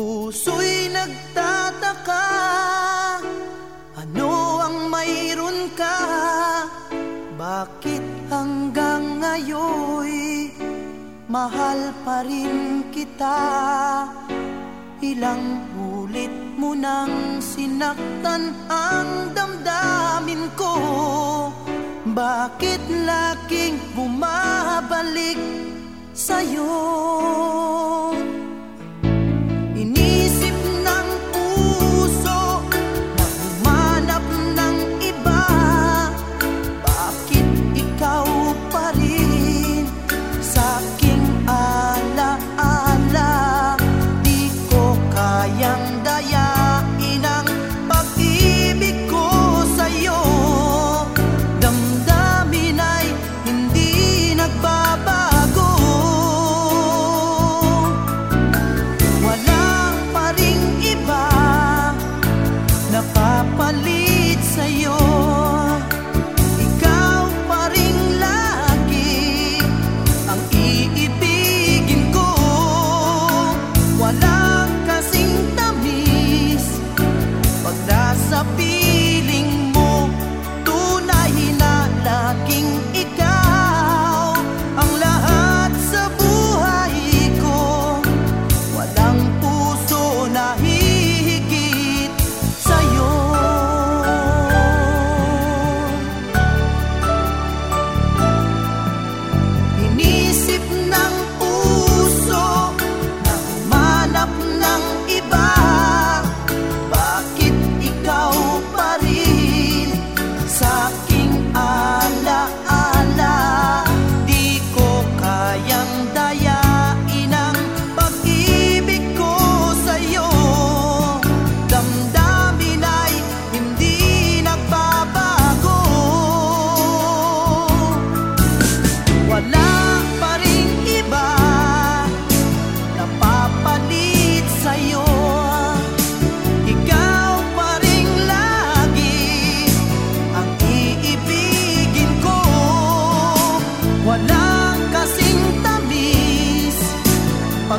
Puso'y nagtataka Ano ang mayroon ka? Bakit hanggang ngayon Mahal pa rin kita Ilang ulit mo nang sinaktan ang damdamin ko Bakit laking bumabalik sa'yo?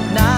not now.